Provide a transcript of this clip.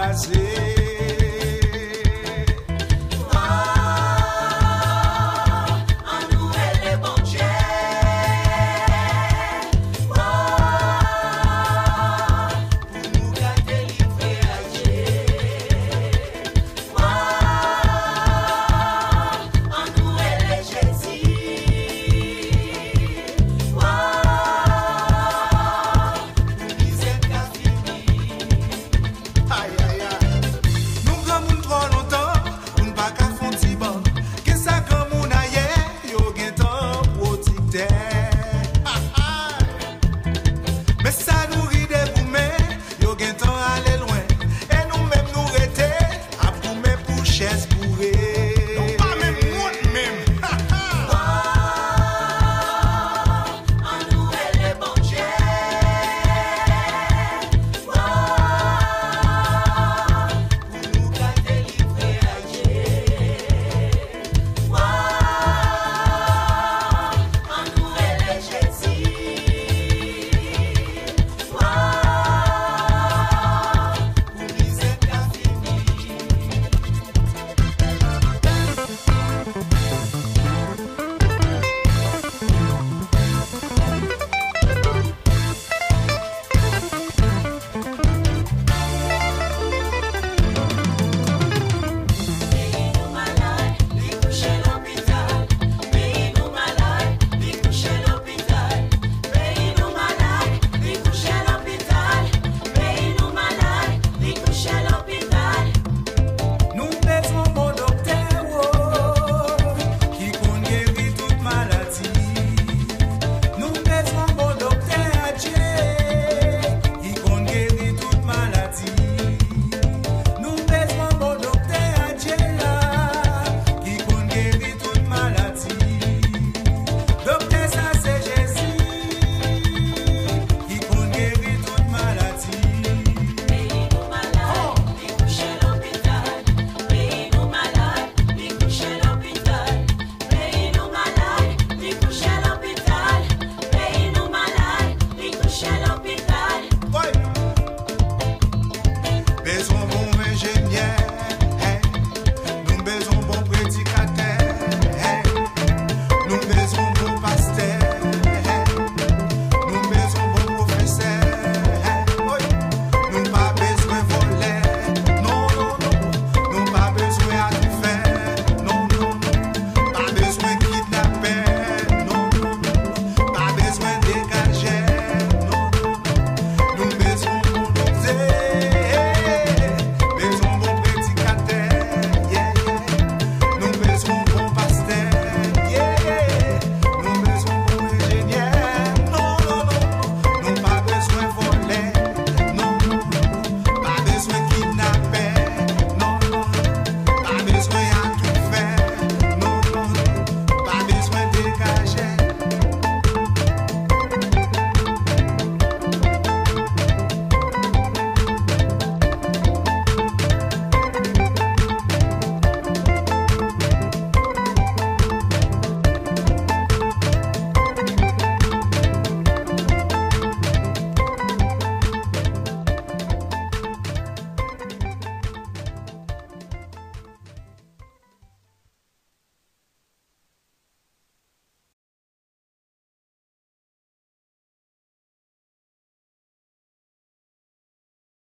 prazer. Besar